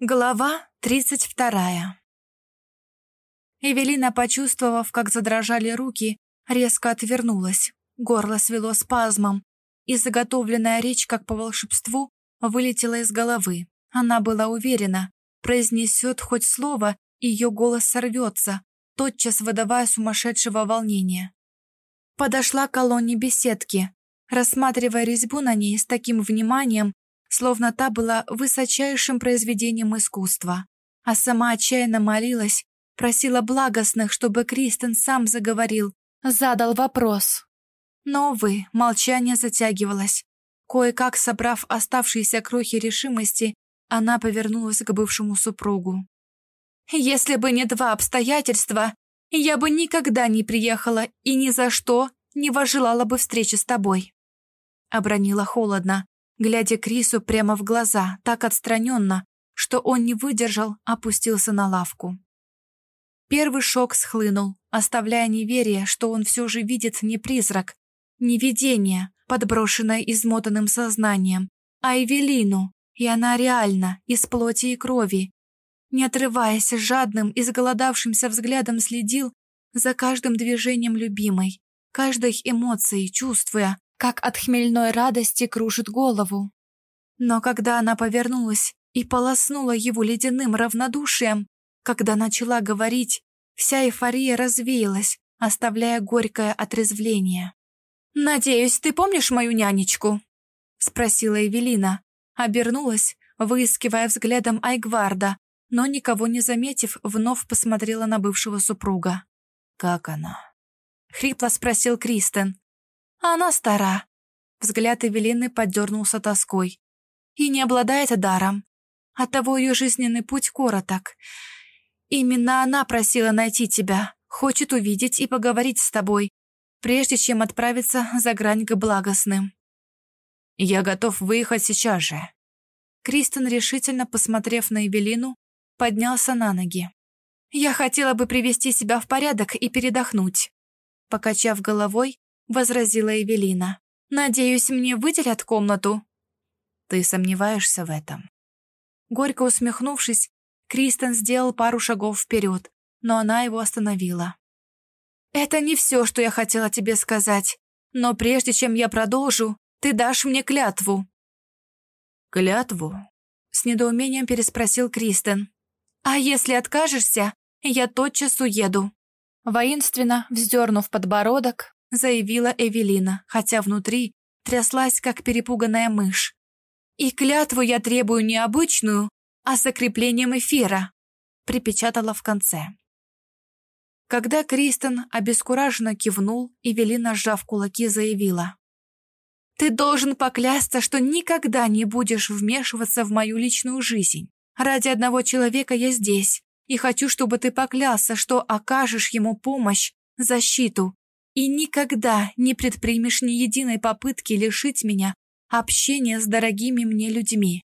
Глава тридцать вторая Эвелина, почувствовав, как задрожали руки, резко отвернулась. Горло свело спазмом, и заготовленная речь, как по волшебству, вылетела из головы. Она была уверена, произнесет хоть слово, и ее голос сорвется, тотчас выдавая сумасшедшего волнения. Подошла к колонне беседки, рассматривая резьбу на ней с таким вниманием, словно та была высочайшим произведением искусства. А сама отчаянно молилась, просила благостных, чтобы Кристен сам заговорил, задал вопрос. Но, увы, молчание затягивалось. Кое-как собрав оставшиеся крохи решимости, она повернулась к бывшему супругу. «Если бы не два обстоятельства, я бы никогда не приехала и ни за что не возжелала бы встречи с тобой». Обронила холодно, глядя Крису прямо в глаза, так отстраненно, что он не выдержал, опустился на лавку. Первый шок схлынул, оставляя неверие, что он все же видит не призрак, не видение, подброшенное измотанным сознанием, а Эвелину, и она реально, из плоти и крови. Не отрываясь жадным и сголодавшимся взглядом следил за каждым движением любимой, каждой эмоцией, чувствуя, как от хмельной радости кружит голову. Но когда она повернулась и полоснула его ледяным равнодушием, когда начала говорить, вся эйфория развеялась, оставляя горькое отрезвление. «Надеюсь, ты помнишь мою нянечку?» — спросила Эвелина. Обернулась, выискивая взглядом Айгварда, но никого не заметив, вновь посмотрела на бывшего супруга. «Как она?» — хрипло спросил Кристен. Она стара. Взгляд Эвелины поддернулся тоской. И не обладает даром. Оттого ее жизненный путь короток. Именно она просила найти тебя, хочет увидеть и поговорить с тобой, прежде чем отправиться за грань к благостным. Я готов выехать сейчас же. Кристен, решительно посмотрев на Эвелину, поднялся на ноги. Я хотела бы привести себя в порядок и передохнуть. Покачав головой, возразила Эвелина. «Надеюсь, мне выделят комнату?» «Ты сомневаешься в этом?» Горько усмехнувшись, Кристен сделал пару шагов вперед, но она его остановила. «Это не все, что я хотела тебе сказать, но прежде чем я продолжу, ты дашь мне клятву». «Клятву?» — с недоумением переспросил Кристен. «А если откажешься, я тотчас уеду». Воинственно, вздернув подбородок, заявила Эвелина, хотя внутри тряслась, как перепуганная мышь. «И клятву я требую не обычную, а с закреплением эфира», припечатала в конце. Когда Кристен обескураженно кивнул, Эвелина, сжав кулаки, заявила. «Ты должен поклясться, что никогда не будешь вмешиваться в мою личную жизнь. Ради одного человека я здесь, и хочу, чтобы ты поклялся, что окажешь ему помощь, защиту и никогда не предпримешь ни единой попытки лишить меня общения с дорогими мне людьми.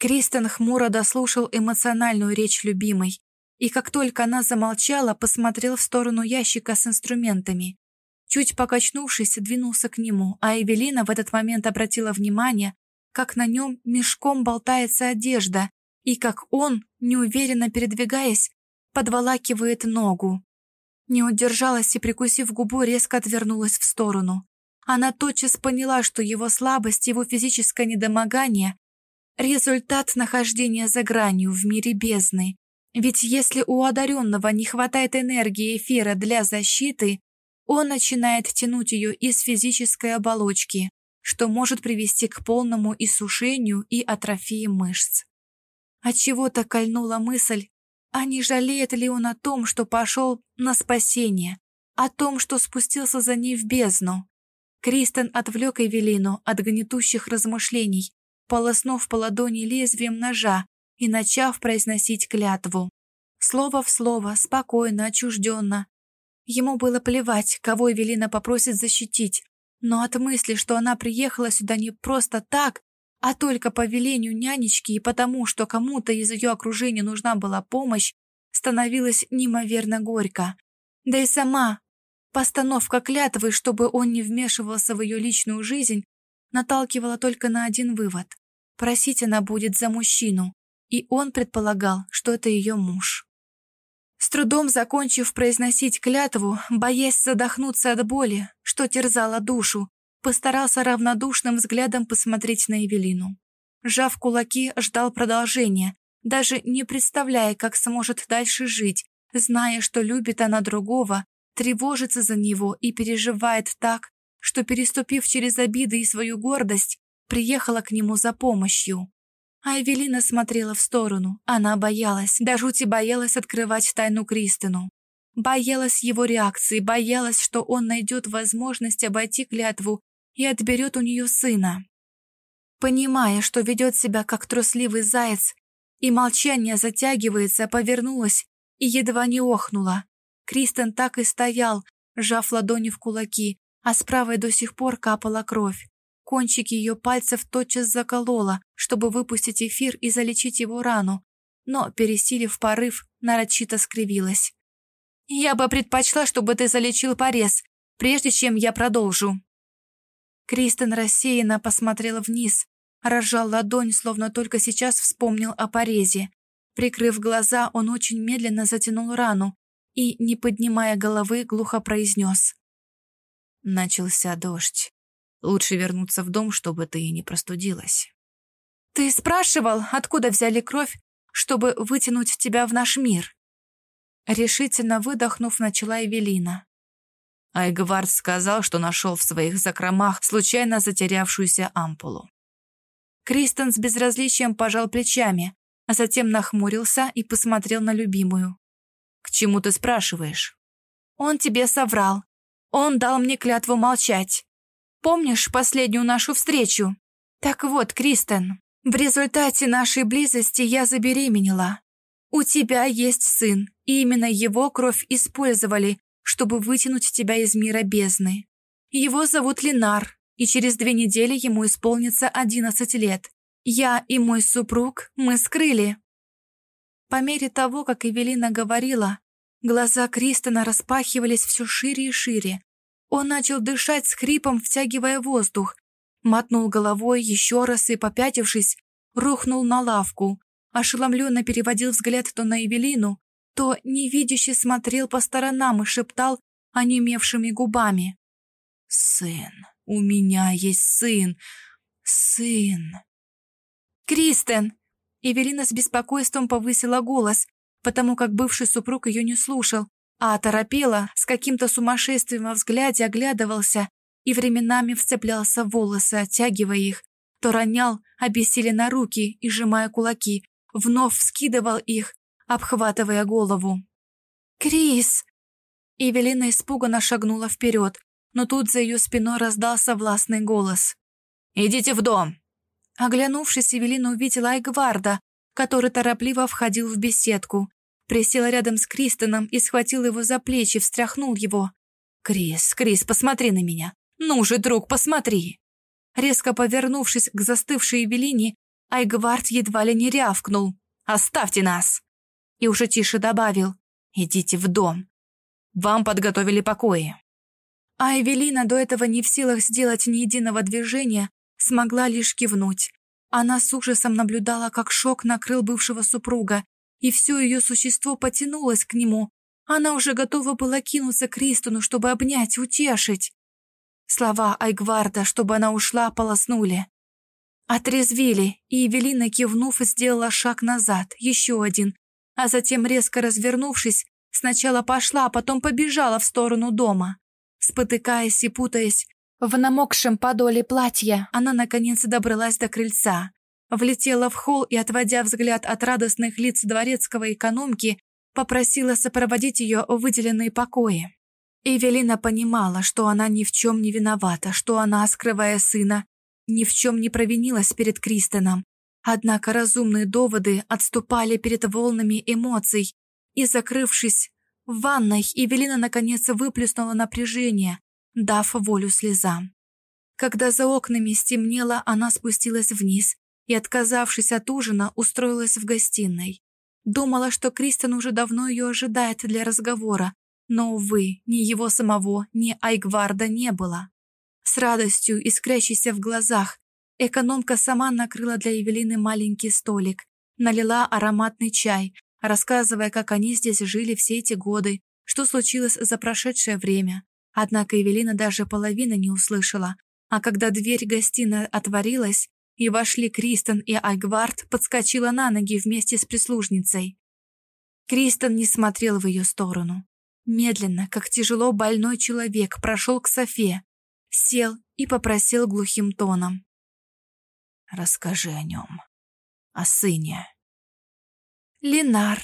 Кристен хмуро дослушал эмоциональную речь любимой, и как только она замолчала, посмотрел в сторону ящика с инструментами. Чуть покачнувшись, двинулся к нему, а Эвелина в этот момент обратила внимание, как на нем мешком болтается одежда, и как он, неуверенно передвигаясь, подволакивает ногу. Не удержалась и, прикусив губу, резко отвернулась в сторону. Она тотчас поняла, что его слабость, его физическое недомогание — результат нахождения за гранью в мире бездны. Ведь если у одаренного не хватает энергии эфира для защиты, он начинает тянуть ее из физической оболочки, что может привести к полному иссушению и атрофии мышц. Отчего-то кольнула мысль, а не жалеет ли он о том, что пошел на спасение, о том, что спустился за ней в бездну? Кристен отвлек Эвелину от гнетущих размышлений, полоснув по ладони лезвием ножа и начав произносить клятву. Слово в слово, спокойно, отчужденно. Ему было плевать, кого Эвелина попросит защитить, но от мысли, что она приехала сюда не просто так, а только по велению нянечки и потому, что кому-то из ее окружения нужна была помощь, становилось неимоверно горько. Да и сама постановка клятвы, чтобы он не вмешивался в ее личную жизнь, наталкивала только на один вывод. Просить она будет за мужчину, и он предполагал, что это ее муж. С трудом закончив произносить клятву, боясь задохнуться от боли, что терзала душу, постарался равнодушным взглядом посмотреть на Эвелину. Жав кулаки, ждал продолжения, даже не представляя, как сможет дальше жить, зная, что любит она другого, тревожится за него и переживает так, что, переступив через обиды и свою гордость, приехала к нему за помощью. А Эвелина смотрела в сторону. Она боялась, до жути боялась открывать тайну Кристину. Боялась его реакции, боялась, что он найдет возможность обойти клятву и отберет у нее сына. Понимая, что ведет себя как трусливый заяц, и молчание затягивается, повернулась и едва не охнула. Кристен так и стоял, сжав ладони в кулаки, а с правой до сих пор капала кровь. Кончики ее пальцев тотчас заколола, чтобы выпустить эфир и залечить его рану, но, пересилив порыв, нарочито скривилась. «Я бы предпочла, чтобы ты залечил порез, прежде чем я продолжу». Кристен рассеянно посмотрел вниз, разжал ладонь, словно только сейчас вспомнил о порезе. Прикрыв глаза, он очень медленно затянул рану и, не поднимая головы, глухо произнес. Начался дождь. Лучше вернуться в дом, чтобы ты не простудилась. Ты спрашивал, откуда взяли кровь, чтобы вытянуть тебя в наш мир? Решительно выдохнув, начала Эвелина. Айгвард сказал, что нашел в своих закромах случайно затерявшуюся ампулу. Кристен с безразличием пожал плечами, а затем нахмурился и посмотрел на любимую. «К чему ты спрашиваешь?» «Он тебе соврал. Он дал мне клятву молчать. Помнишь последнюю нашу встречу? Так вот, Кристен, в результате нашей близости я забеременела. У тебя есть сын, и именно его кровь использовали, чтобы вытянуть тебя из мира бездны. Его зовут Ленар, и через две недели ему исполнится одиннадцать лет. Я и мой супруг мы скрыли. По мере того, как Эвелина говорила, глаза Кристона распахивались все шире и шире, он начал дышать с хрипом, втягивая воздух, мотнул головой еще раз и, попятившись, рухнул на лавку, ошеломленно переводил взгляд то на Эвелину, то невидяще смотрел по сторонам и шептал онемевшими губами. «Сын, у меня есть сын, сын!» «Кристен!» Эвелина с беспокойством повысила голос, потому как бывший супруг ее не слушал, а оторопела, с каким-то сумасшествием во взгляде оглядывался и временами вцеплялся в волосы, оттягивая их, то ронял, обессиленно руки и, сжимая кулаки, вновь вскидывал их, обхватывая голову. «Крис!» Эвелина испуганно шагнула вперед, но тут за ее спиной раздался властный голос. «Идите в дом!» Оглянувшись, Эвелина увидела Айгварда, который торопливо входил в беседку, Присела рядом с Кристоном и схватил его за плечи, встряхнул его. «Крис, Крис, посмотри на меня! Ну же, друг, посмотри!» Резко повернувшись к застывшей Эвелине, Айгвард едва ли не рявкнул. «Оставьте нас!» И уже тише добавил. «Идите в дом. Вам подготовили покои». А Эвелина, до этого не в силах сделать ни единого движения, смогла лишь кивнуть. Она с ужасом наблюдала, как шок накрыл бывшего супруга, и все ее существо потянулось к нему. Она уже готова была кинуться к Ристону, чтобы обнять, утешить. Слова Айгварда, чтобы она ушла, полоснули. Отрезвили, и Эвелина, кивнув, сделала шаг назад, еще один, а затем, резко развернувшись, сначала пошла, а потом побежала в сторону дома. Спотыкаясь и путаясь, в намокшем подоле платья она наконец добралась до крыльца. Влетела в холл и, отводя взгляд от радостных лиц дворецкого экономки, попросила сопроводить ее в выделенные покои. Эвелина понимала, что она ни в чем не виновата, что она, скрывая сына, ни в чем не провинилась перед Кристоном. Однако разумные доводы отступали перед волнами эмоций, и, закрывшись в ванной, Эвелина наконец выплеснула напряжение, дав волю слезам. Когда за окнами стемнело, она спустилась вниз и, отказавшись от ужина, устроилась в гостиной. Думала, что Кристен уже давно ее ожидает для разговора, но, увы, ни его самого, ни Айгварда не было. С радостью, искрящейся в глазах, экономка сама накрыла для Евелины маленький столик, налила ароматный чай, рассказывая, как они здесь жили все эти годы, что случилось за прошедшее время. Однако Эвелина даже половины не услышала, а когда дверь гостиной отворилась, и вошли Кристен и Айгвард, подскочила на ноги вместе с прислужницей. Кристен не смотрел в ее сторону. Медленно, как тяжело больной человек, прошел к Софе, сел и попросил глухим тоном. «Расскажи о нем, о сыне». «Ленар.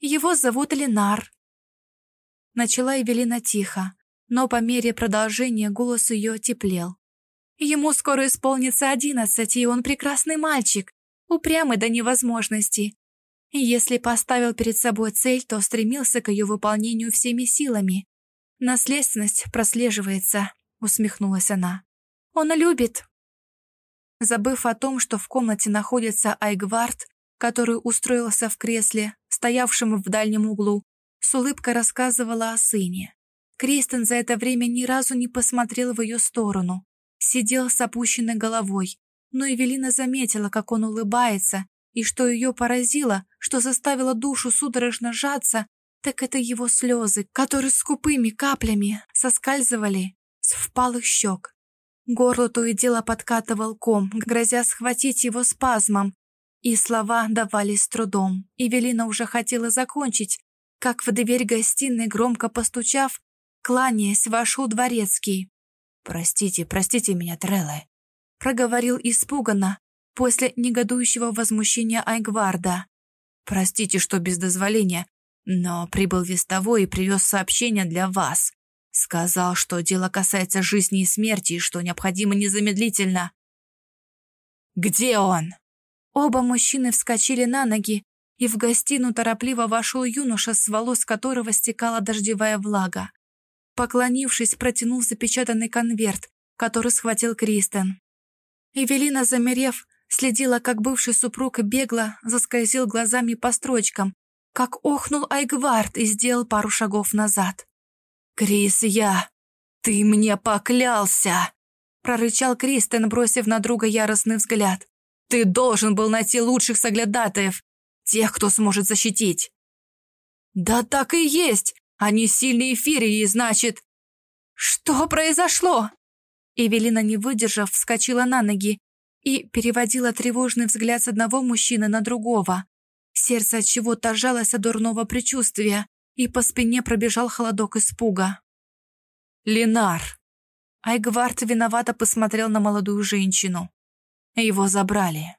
Его зовут Ленар». Начала Эвелина тихо, но по мере продолжения голос ее теплел. Ему скоро исполнится одиннадцать, и он прекрасный мальчик, упрямый до невозможности. Если поставил перед собой цель, то стремился к ее выполнению всеми силами. Наследственность прослеживается, усмехнулась она. Он любит. Забыв о том, что в комнате находится Айгвард, который устроился в кресле, стоявшем в дальнем углу, с улыбкой рассказывала о сыне. Кристен за это время ни разу не посмотрел в ее сторону, сидел с опущенной головой, но Эвелина заметила, как он улыбается, и что ее поразило, что заставило душу судорожно сжаться, так это его слезы, которые скупыми каплями соскальзывали с впалых щек. Горло то и дело подкатывал ком, грозя схватить его спазмом, и слова давались с трудом. Эвелина уже хотела закончить, как в дверь гостиной, громко постучав, кланяясь, вошел дворецкий. «Простите, простите меня, Трелле», — проговорил испуганно после негодующего возмущения Айгварда. «Простите, что без дозволения, но прибыл вестовой и привез сообщение для вас. Сказал, что дело касается жизни и смерти, и что необходимо незамедлительно». «Где он?» Оба мужчины вскочили на ноги, и в гостиную торопливо вошел юноша, с волос которого стекала дождевая влага. Поклонившись, протянул запечатанный конверт, который схватил Кристен. Эвелина, замерев, следила, как бывший супруг бегло заскользил глазами по строчкам, как охнул Айгвард и сделал пару шагов назад. «Крис, я... Ты мне поклялся!» прорычал Кристен, бросив на друга яростный взгляд. «Ты должен был найти лучших соглядатаев, тех, кто сможет защитить!» «Да так и есть! Они сильные эфирии, значит...» «Что произошло?» Эвелина, не выдержав, вскочила на ноги и переводила тревожный взгляд с одного мужчины на другого. Сердце от чего-то от дурного предчувствия, и по спине пробежал холодок испуга. «Ленар!» Айгвард виновато посмотрел на молодую женщину. Его забрали.